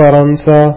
فرنسا